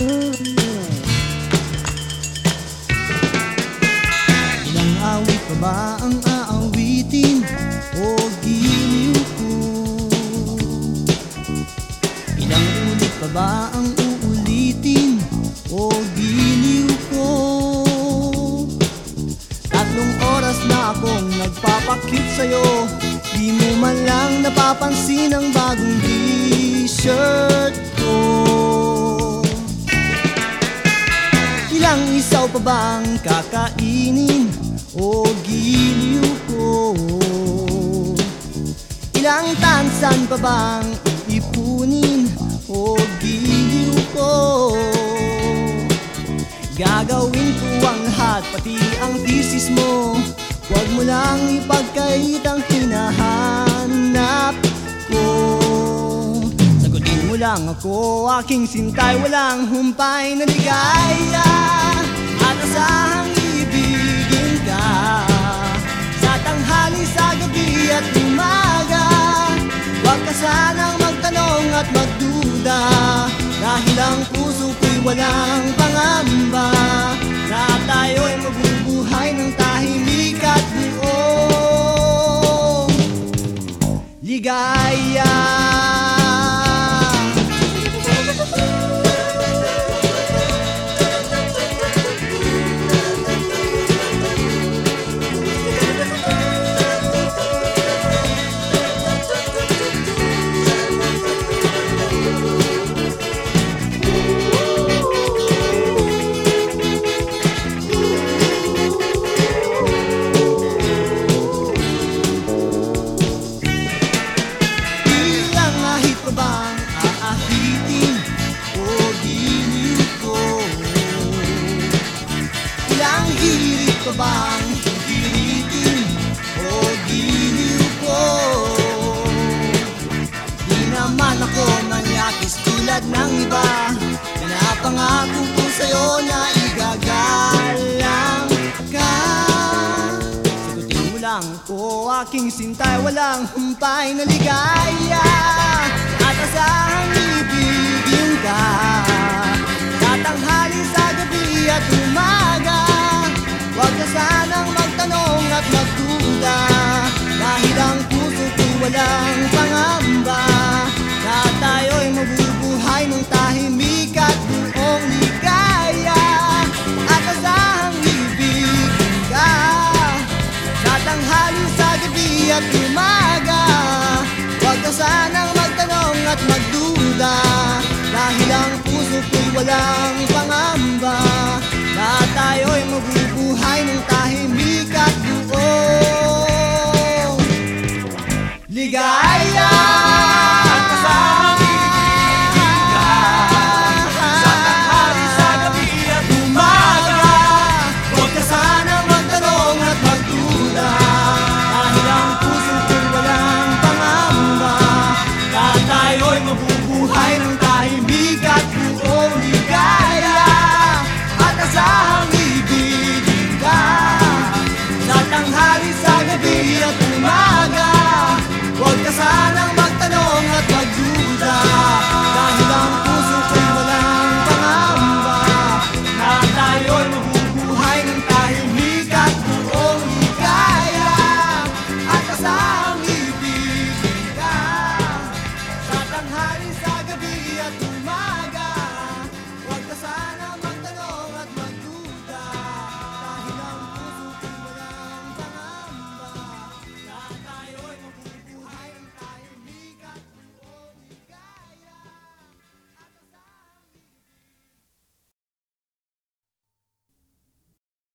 Ilang pa ba ang aawitin o giliw ko? Ilang pa ba ang uulitin o giliw ko? Tatlong oras na akong nagpapakit sa'yo Di mo man lang napapansin ang bagong t-shirt ko Ilang isaw pa bang kakainin o giliw ko? Ilang tansan pa bang ipunin o giliw ko? Gagawin ko ang lahat, pati ang thesis mo Huwag mo lang ipagkait ang hinahanap ko lang ako, aking sintay Walang humpay na ligaya. At asahang ibigin ka Sa tanghali, sa gabi at umaga. Huwag ka sanang magtanong at magduda Dahil ang puso ko'y walang pangamba. Na tayo'y mabubuhay ng tahimik at buong Ligaya pa bang hiritin o giliw ko? Di naman ako manyakis tulad ng iba. Pinapangako ko sa'yo na igagalang ka. Sagutin mo ko aking sintay Walang humpay na ligaya. At asahang ibigin walang pangamba. Na tayo'y mabubuhay ng tahimik at buong ligaya. At asahang ibigin ka. Sa tanghali, sa gabi at umaga. Huwag ka sanang magtanong at magduda. Dahil ang puso ko'y walang pangamba